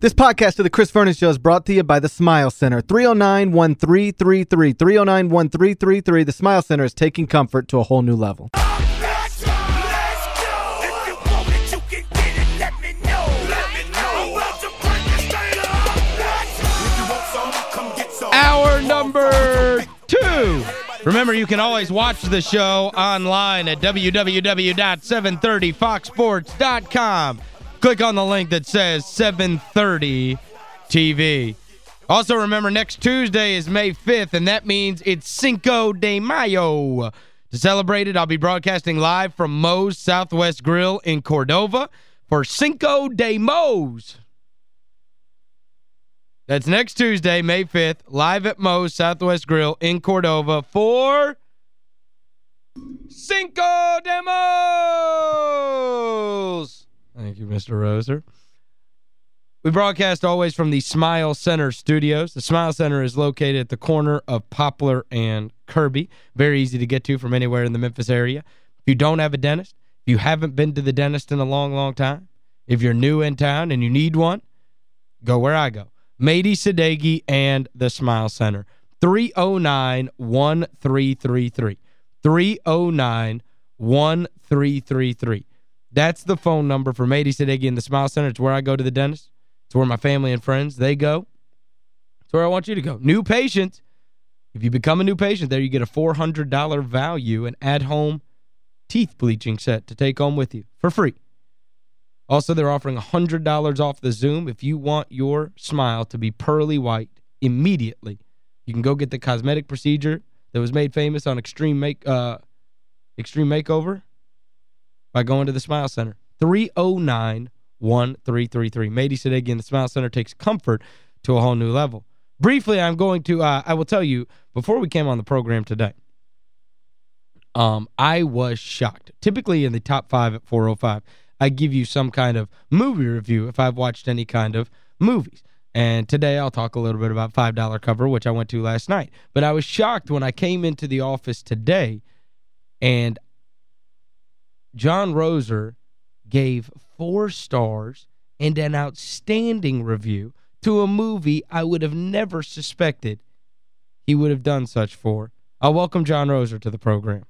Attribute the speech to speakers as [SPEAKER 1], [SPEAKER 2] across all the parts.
[SPEAKER 1] This podcast of the Chris Vernon Show is brought to you by the Smile Center. 309-1333. 309-1333. The Smile Center is taking comfort to a whole new level.
[SPEAKER 2] Hour number two. Remember, you can always watch the show online at www.730foxsports.com. Click on the link that says 730 TV. Also, remember, next Tuesday is May 5th, and that means it's Cinco de Mayo. To celebrate it, I'll be broadcasting live from Moe's Southwest Grill in Cordova for Cinco de Moe's. That's next Tuesday, May 5th, live at Moe's Southwest Grill in Cordova for Cinco de Moe's. Thank you, Mr. Roser. We broadcast always from the Smile Center studios. The Smile Center is located at the corner of Poplar and Kirby. Very easy to get to from anywhere in the Memphis area. If you don't have a dentist, if you haven't been to the dentist in a long, long time, if you're new in town and you need one, go where I go. Mady Sadeghi and the Smile Center. 309-1333. 309-1333. That's the phone number for Mady Sadeghi in the Smile Center. It's where I go to the dentist. It's where my family and friends, they go. It's where I want you to go. New patients. If you become a new patient there, you get a $400 value and at-home teeth bleaching set to take home with you for free. Also, they're offering $100 off the Zoom if you want your smile to be pearly white immediately. You can go get the cosmetic procedure that was made famous on Extreme Make uh Extreme Makeover by going to the Smile Center. 309-1333. Mady Sadeghi in the Smile Center takes comfort to a whole new level. Briefly, I'm going to, uh, I will tell you, before we came on the program today, um, I was shocked. Typically in the top five at 405, I give you some kind of movie review if I've watched any kind of movies. And today I'll talk a little bit about $5 cover, which I went to last night. But I was shocked when I came into the office today and John Roser gave four stars and an outstanding review to a movie I would have never suspected he would have done such for. I'll welcome John Roser to the program.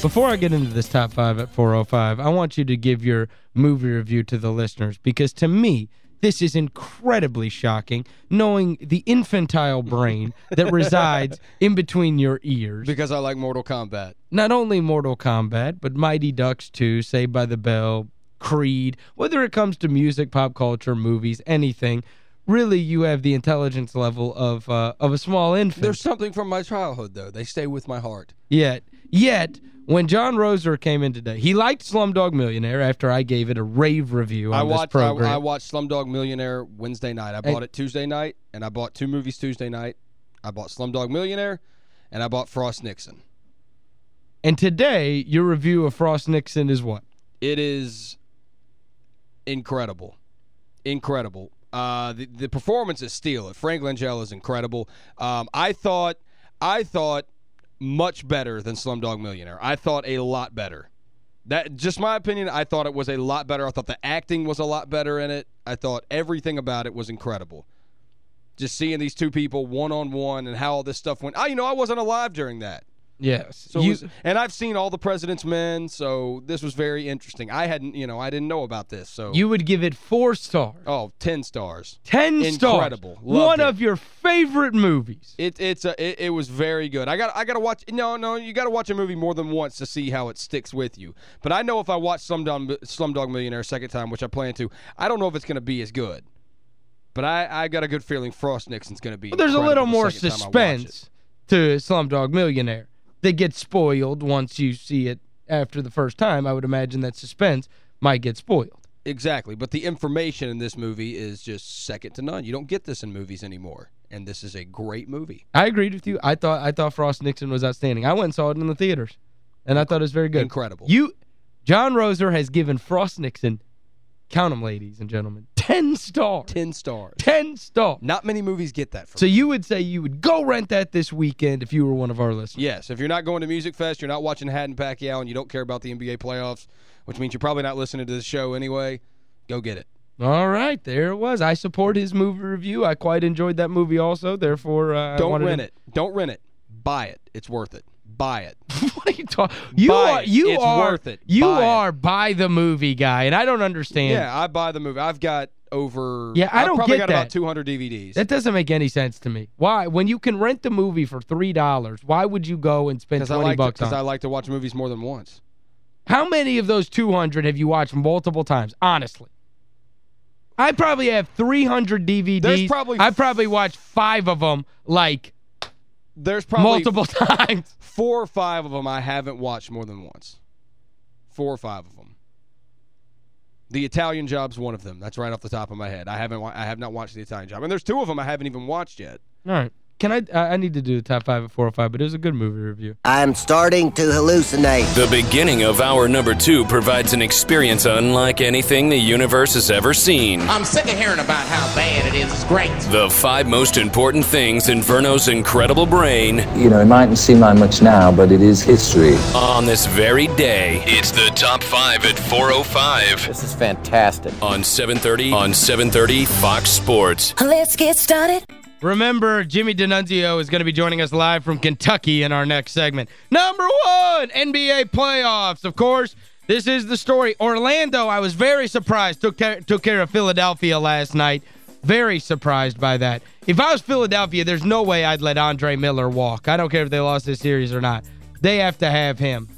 [SPEAKER 2] Before I get into this top five at 405, I want you to give your movie review to the listeners because to me, this is incredibly shocking, knowing the infantile brain that resides in between your ears.
[SPEAKER 3] Because I like Mortal Kombat.
[SPEAKER 2] Not only Mortal Kombat, but Mighty Ducks 2, Saved by the Bell, Creed, whether it comes to music, pop culture, movies, anything, really you have the intelligence level of uh, of a small infant.
[SPEAKER 3] There's something from my childhood, though. They stay with my heart.
[SPEAKER 2] Yet, yet, when John Roser came in today, he liked Slumdog Millionaire after I gave it a rave review on
[SPEAKER 3] I
[SPEAKER 2] this
[SPEAKER 3] watched,
[SPEAKER 2] program.
[SPEAKER 3] I, I watched Slumdog Millionaire Wednesday night. I bought it Tuesday night, and I bought two movies Tuesday night. I bought Slumdog Millionaire, and I bought Frost Nixon.
[SPEAKER 2] and today, your review of Frost Nixon is what?
[SPEAKER 3] It is incredible. Incredible. Uh, the, the performances steal it. Frank Langella is incredible. Um, I thought I thought much better than Slumdog Millionaire. I thought a lot better. That just my opinion, I thought it was a lot better. I thought the acting was a lot better in it. I thought everything about it was incredible. Just seeing these two people one-on-one and how all this stuff went. I, you know, I wasn't alive during that.
[SPEAKER 2] Yes.
[SPEAKER 3] So
[SPEAKER 2] You-
[SPEAKER 3] was- and I've seen all the President's Men, so this was very interesting. I hadn't, you know, I didn't know about this. So
[SPEAKER 2] you would give it four stars.
[SPEAKER 3] Oh, 10 stars.
[SPEAKER 2] 10 stars.
[SPEAKER 3] Incredible.
[SPEAKER 2] One
[SPEAKER 3] it.
[SPEAKER 2] of your favorite movies.
[SPEAKER 3] It it's a it, it was very good. I got I got to watch No, no, you got to watch a movie more than once to see how it sticks with you. But I know if I watch Slumdog Slumdog Millionaire a second time, which I plan to, I don't know if it's going to be as good. But I I got a good feeling Frost Nixon's going to be
[SPEAKER 2] Well, there's a little more
[SPEAKER 3] second time I watch it.
[SPEAKER 2] suspense to Slumdog Millionaire. They get spoiled once you see it after the first time. I would imagine that suspense might get spoiled.
[SPEAKER 3] Exactly, but the information in this movie is just second to none. You don't get this in movies anymore, and this is a great movie.
[SPEAKER 2] I agreed with you. I thought I thought Frost Nixon was outstanding. I went and saw it in the theaters, and I thought it was very good.
[SPEAKER 3] Incredible.
[SPEAKER 2] You, John Roser has given Frost Nixon, count 'em, ladies and gentlemen, 10 stars.
[SPEAKER 3] 10 stars.
[SPEAKER 2] 10 stars.
[SPEAKER 3] Not many movies get that from
[SPEAKER 2] So you would say you would go rent that this weekend if you were one of our listeners.
[SPEAKER 3] Yes, if you're not going to Music Fest, you're not watching Hatton Pacquiao, and you don't care about the NBA playoffs, which means you're probably not listening to the show anyway. Go get it.
[SPEAKER 2] All right, there it was. I support his movie review. I quite enjoyed that movie also. Therefore, uh,
[SPEAKER 3] Don't rent it. Don't rent it. Buy it. It's worth it. Buy it.
[SPEAKER 2] what are you talking? You
[SPEAKER 3] Buy
[SPEAKER 2] are
[SPEAKER 3] it.
[SPEAKER 2] you
[SPEAKER 3] It's
[SPEAKER 2] are
[SPEAKER 3] worth it.
[SPEAKER 2] You
[SPEAKER 3] Buy it.
[SPEAKER 2] are buy the movie guy, and I don't understand.
[SPEAKER 3] Yeah, I buy the movie. I've got over
[SPEAKER 2] Yeah, I don't
[SPEAKER 3] probably
[SPEAKER 2] get
[SPEAKER 3] got about
[SPEAKER 2] that.
[SPEAKER 3] 200 DVDs.
[SPEAKER 2] That doesn't make any sense to me. Why? When you can rent the movie for $3, why would you go and spend 20
[SPEAKER 3] like
[SPEAKER 2] bucks
[SPEAKER 3] because I like to watch movies more than once.
[SPEAKER 2] How many of those 200 have you watched multiple times? Honestly. I probably have 300 DVDs.
[SPEAKER 3] There's probably-
[SPEAKER 2] I probably watched five of them, like,
[SPEAKER 3] There's probably
[SPEAKER 2] multiple times.
[SPEAKER 3] four or five of them I haven't watched more than once. Four or five of them. The Italian Job's one of them. That's right off the top of my head. I haven't I have not watched The Italian Job. And there's two of them I haven't even watched yet.
[SPEAKER 2] All right. Can I I I need to do the top 5 at 405, but it was a good movie review.
[SPEAKER 4] I'm starting to hallucinate.
[SPEAKER 5] The beginning of hour number two provides an experience unlike anything the universe has ever seen.
[SPEAKER 6] I'm sick of hearing about how bad it is. It's great.
[SPEAKER 5] The five most important things in Verno's incredible brain
[SPEAKER 7] You know, it mightn't seem like much now, but it is history.
[SPEAKER 5] on this very day. It's the top five at 405
[SPEAKER 4] This is fantastic.
[SPEAKER 5] on 730 on 730 Fox Sports.
[SPEAKER 8] Let's get started.
[SPEAKER 2] Remember, Jimmy D'Annunzio is going to be joining us live from Kentucky in our next segment. Number one, NBA playoffs. Of course, this is the story. Orlando, I was very surprised, took care, took care of Philadelphia last night. Very surprised by that. If I was Philadelphia, there's no way I'd let Andre Miller walk. I don't care if they lost this series or not. They have to have him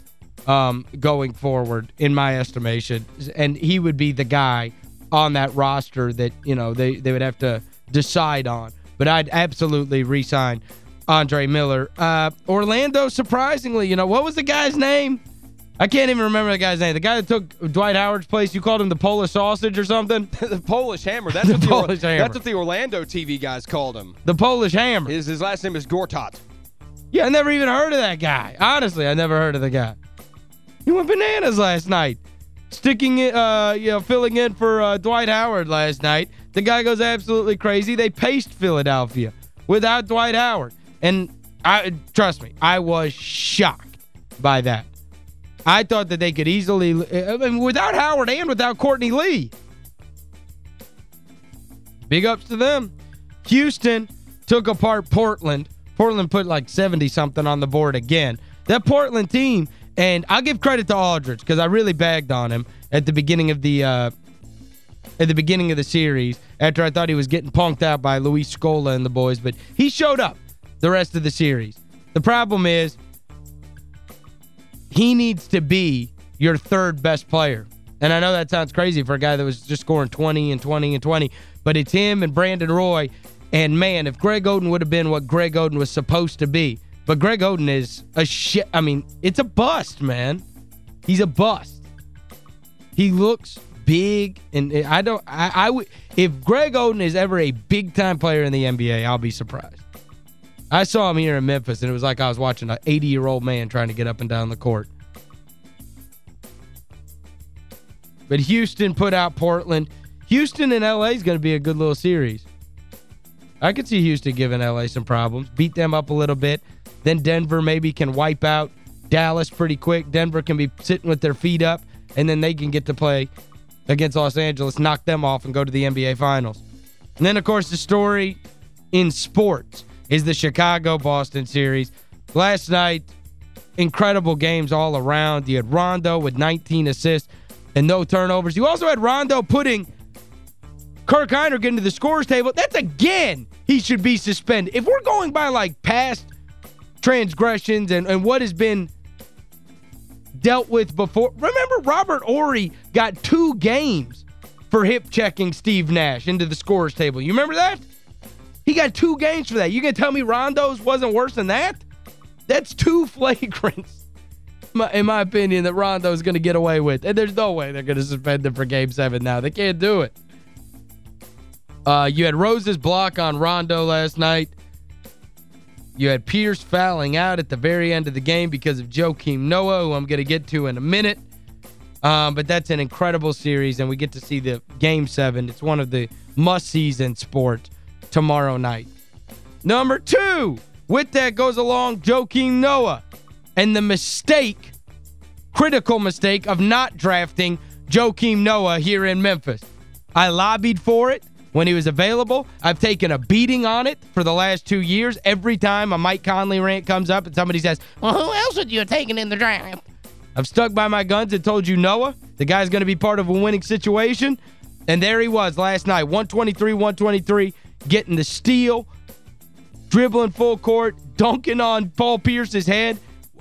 [SPEAKER 2] um, going forward, in my estimation. And he would be the guy on that roster that, you know, they, they would have to decide on. But I'd absolutely re-sign Andre Miller. Uh, Orlando, surprisingly, you know, what was the guy's name? I can't even remember the guy's name. The guy that took Dwight Howard's place, you called him the Polish sausage or something?
[SPEAKER 3] the Polish Hammer. That's
[SPEAKER 2] The
[SPEAKER 3] what the,
[SPEAKER 2] Polish Hammer.
[SPEAKER 3] That's what the Orlando TV guys called him.
[SPEAKER 2] The Polish Hammer.
[SPEAKER 3] His his last name is Gortat.
[SPEAKER 2] Yeah, I never even heard of that guy. Honestly, I never heard of the guy. He went bananas last night. Sticking it, uh, you know, filling in for uh, Dwight Howard last night. The guy goes absolutely crazy. They paced Philadelphia without Dwight Howard. And I trust me, I was shocked by that. I thought that they could easily, I mean, without Howard and without Courtney Lee. Big ups to them. Houston took apart Portland. Portland put like 70-something on the board again. That Portland team, and I'll give credit to Aldridge because I really bagged on him at the beginning of the uh, at the beginning of the series after I thought he was getting punked out by Luis Scola and the boys, but he showed up the rest of the series. The problem is he needs to be your third best player. And I know that sounds crazy for a guy that was just scoring 20 and 20 and 20, but it's him and Brandon Roy. And, man, if Greg Oden would have been what Greg Oden was supposed to be, but Greg Oden is a shit. I mean, it's a bust, man. He's a bust. He looks big, and I don't I, I would if Greg Oden is ever a big-time player in the NBA, I'll be surprised. I saw him here in Memphis, and it was like I was watching an 80-year-old man trying to get up and down the court. But Houston put out Portland. Houston and L.A. is going to be a good little series. I could see Houston giving L.A. some problems. Beat them up a little bit. Then Denver maybe can wipe out Dallas pretty quick. Denver can be sitting with their feet up, and then they can get to play against Los Angeles, knock them off, and go to the NBA Finals. And then, of course, the story in sports is the Chicago-Boston series. Last night, incredible games all around. You had Rondo with 19 assists and no turnovers. You also had Rondo putting Kirk Hinrich into the scores table. That's again, he should be suspended. If we're going by like past transgressions and, and what has been dealt with before. Remember, Robert Horry got two games for hip-checking Steve Nash into the scores table. You remember that? He got two games for that. You can tell me Rondo's wasn't worse than that? That's two flagrants, in my opinion, that Rondo's going to get away with. And there's no way they're going to suspend him for Game 7 now. They can't do it. Uh, you had Rose's block on Rondo last night. You had Pierce fouling out at the very end of the game because of Joakim Noah, who I'm going to get to in a minute. Um, but that's an incredible series, and we get to see the Game 7. It's one of the must-sees in sport tomorrow night. Number two, with that goes along Joakim Noah and the mistake critical mistake of not drafting Joakim Noah here in Memphis. I lobbied for it when he was available. I've taken a beating on it for the last two years. Every time a Mike Conley rant comes up and somebody says,
[SPEAKER 6] Well, who else would you have taken in the draft?
[SPEAKER 2] I've stuck by my guns and told you Noah, the guy's going to be part of a winning situation. And there he was last night, 123-123, getting the steal, dribbling full court, dunking on Paul Pierce's head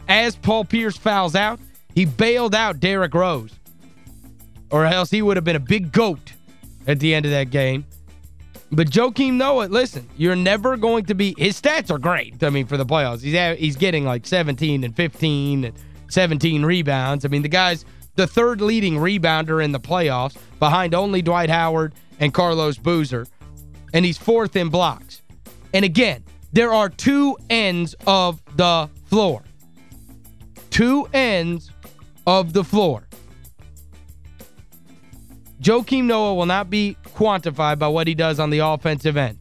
[SPEAKER 2] as Paul Pierce fouls out. He bailed out Derrick Rose. Or else he would have been a big goat at the end of that game. But Joakim Noah, listen, you're never going to be... His stats are great, I mean, for the playoffs. He's, he's getting like 17 and 15 and 17 rebounds. I mean, the guy's the third leading rebounder in the playoffs behind only Dwight Howard and Carlos Boozer. And he's fourth in blocks. And again, there are two ends of the floor. Two ends of the floor. Joakim Noah will not be quantified by what he does on the offensive end.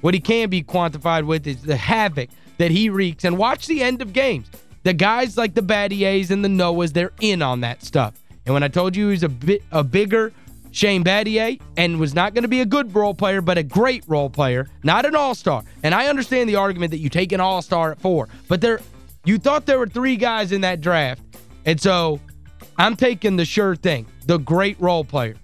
[SPEAKER 2] What he can be quantified with is the havoc that he wreaks. And watch the end of games. The guys like the Battiers and the Noahs, they're in on that stuff. And when I told you he was a bit a bigger Shane Battier and was not going to be a good role player, but a great role player, not an all-star. And I understand the argument that you take an all-star at four, but there you thought there were three guys in that draft. And so I'm taking the sure thing, the great role player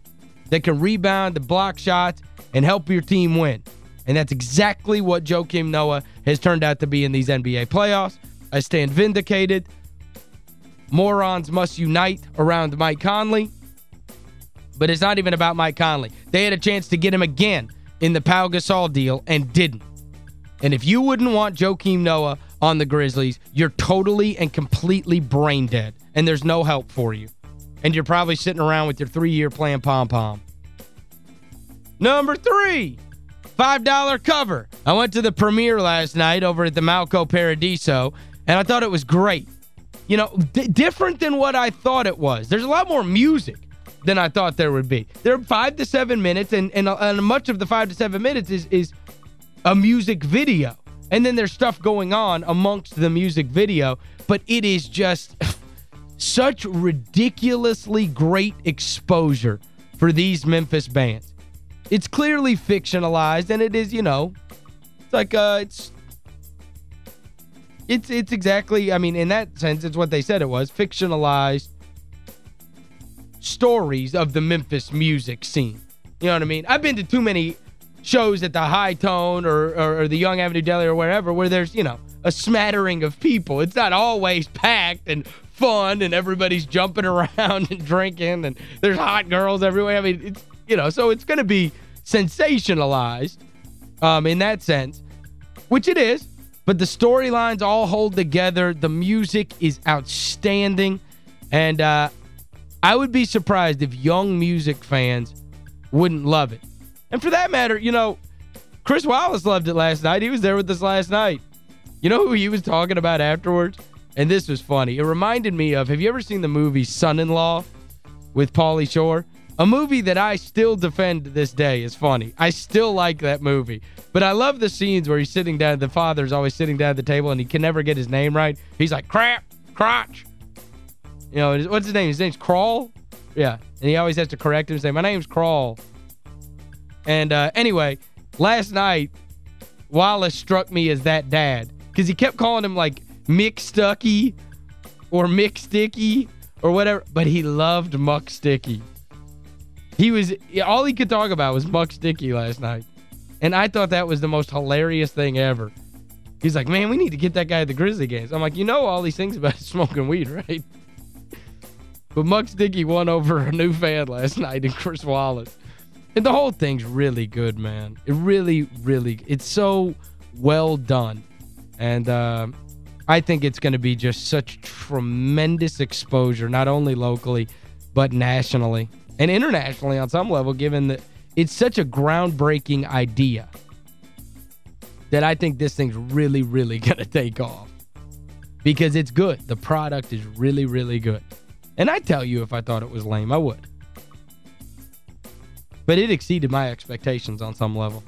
[SPEAKER 2] that can rebound, the block shots, and help your team win. And that's exactly what Joakim Noah has turned out to be in these NBA playoffs. I stand vindicated. Morons must unite around Mike Conley. But it's not even about Mike Conley. They had a chance to get him again in the Pau Gasol deal and didn't. And if you wouldn't want Joakim Noah on the Grizzlies, you're totally and completely brain dead. And there's no help for you. And you're probably sitting around with your three-year plan pom-pom. Number three, $5 cover. I went to the premiere last night over at the Malco Paradiso, and I thought it was great. You know, different than what I thought it was. There's a lot more music than I thought there would be. There are five to seven minutes, and, and, and much of the five to seven minutes is, is a music video. And then there's stuff going on amongst the music video, but it is just such ridiculously great exposure for these Memphis bands. It's clearly fictionalized, and it is, you know, it's like, uh, it's, it's, it's exactly, I mean, in that sense, it's what they said it was, fictionalized stories of the Memphis music scene. You know what I mean? I've been to too many shows at the Hi-Tone or, or, or the Young Avenue Deli or wherever where there's, you know, a smattering of people. It's not always packed and fun and everybody's jumping around and drinking and there's hot girls everywhere. I mean, it's, you know, so it's going to be sensationalized um, in that sense, which it is. But the storylines all hold together. The music is outstanding. And uh, I would be surprised if young music fans wouldn't love it. And for that matter, you know, Chris Wallace loved it last night. He was there with us last night. You know who he was talking about afterwards? And this was funny. It reminded me of, have you ever seen the movie Son-in-Law with Pauly Shore? A movie that I still defend this day is funny. I still like that movie. But I love the scenes where he's sitting down, the father's always sitting down at the table and he can never get his name right. He's like, crap, crotch. You know, what's his name? His name's Crawl? Yeah. And he always has to correct him and say, my name's Crawl. And uh, anyway, last night, Wallace struck me as that dad. Because he kept calling him like Mick Stucky or Mick Sticky or whatever. But he loved Muck Sticky. He was, all he could talk about was Muck Sticky last night. And I thought that was the most hilarious thing ever. He's like, man, we need to get that guy at the Grizzly games. I'm like, you know all these things about smoking weed, right? But Muck Sticky won over a new fan last night in Chris Wallace. And the whole thing's really good, man. It really, really, it's so well done. And uh, I think it's going to be just such tremendous exposure, not only locally, but nationally. And internationally on some level, given that it's such a groundbreaking idea that I think this thing's really, really going to take off. Because it's good. The product is really, really good. And I'd tell you if I thought it was lame. I would. But it exceeded my expectations on some level.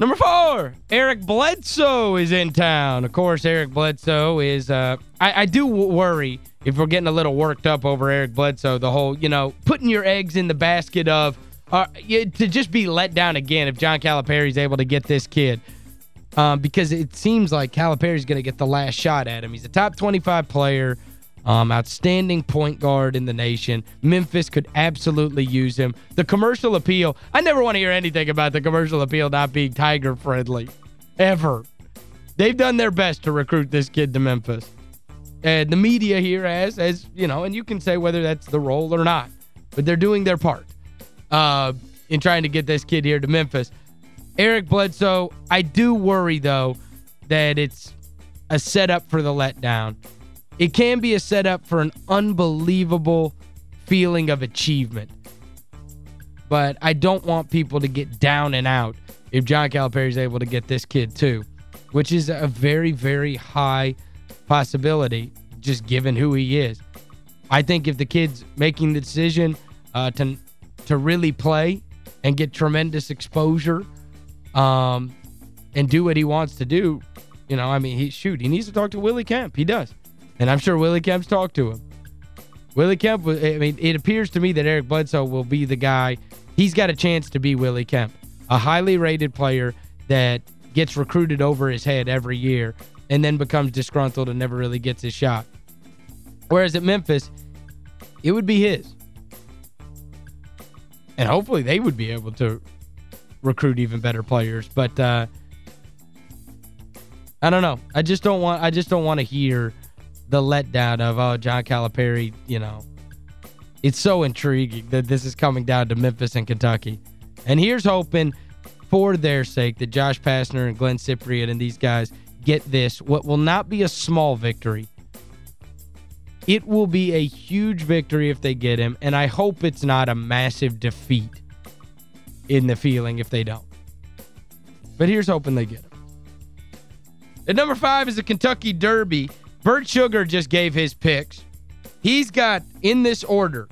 [SPEAKER 2] Number four, Eric Bledsoe is in town. Of course, Eric Bledsoe is, uh, I, I do worry if we're getting a little worked up over Eric Bledsoe, the whole, you know, putting your eggs in the basket of uh, to just be let down again if John Calipari's able to get this kid. Um, because it seems like Calipari's going to get the last shot at him. He's a top 25 player, um, outstanding point guard in the nation. Memphis could absolutely use him. The commercial appeal, I never want to hear anything about the commercial appeal not being Tiger-friendly, ever. They've done their best to recruit this kid to Memphis. And the media here has, as you know, and you can say whether that's the role or not, but they're doing their part uh, in trying to get this kid here to Memphis. Eric Bledsoe, I do worry, though, that it's a setup for the letdown. It can be a setup for an unbelievable feeling of achievement. But I don't want people to get down and out if John Calipari is able to get this kid, too, which is a very, very high possibility, just given who he is. I think if the kid's making the decision uh, to to really play and get tremendous exposure um, and do what he wants to do, you know, I mean, he shoot, he needs to talk to Willie Kemp. He does. And I'm sure Willie Kemp's talked to him. Willie Kemp, I mean, it appears to me that Eric Bledsoe will be the guy. He's got a chance to be Willie Kemp, a highly rated player that gets recruited over his head every year and then becomes disgruntled and never really gets his shot. Whereas at Memphis, it would be his. And hopefully they would be able to recruit even better players. But uh, I don't know. I just don't want I just don't want to hear the letdown of, oh, John Calipari, you know. It's so intriguing that this is coming down to Memphis and Kentucky. And here's hoping for their sake that Josh Pastner and Glynn Cyprien and these guys get this, what will not be a small victory. It will be a huge victory if they get him, and I hope it's not a massive defeat in the feeling if they don't. But here's hoping they get him. At number five is the Kentucky Derby. Bert Sugar just gave his picks. He's got, in this order,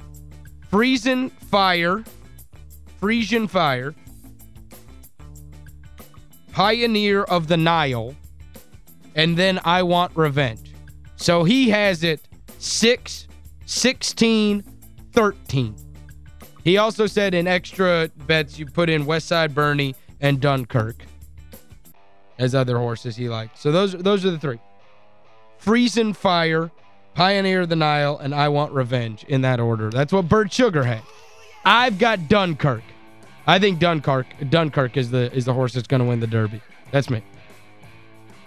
[SPEAKER 2] Friesian Fire, Friesian Fire, Pioneer of the Nile, and then I Want Revenge. So he has it 6, 16, 13. He also said in extra bets you put in Westside Bernie and Dunkirk as other horses he liked. So those those are the three. Friesian Fire, Pioneer of the Nile, and I Want Revenge in that order. That's what Bert Sugar had. I've got Dunkirk. I think Dunkirk Dunkirk is the is the horse that's going to win the Derby. That's me.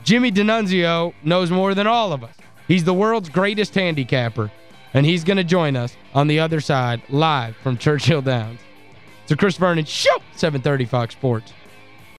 [SPEAKER 2] Jimmy D'Annunzio knows more than all of us. He's the world's greatest handicapper, and he's going to join us on the other side live from Churchill Downs. A Chris Vernon Show, 730 Fox Sports.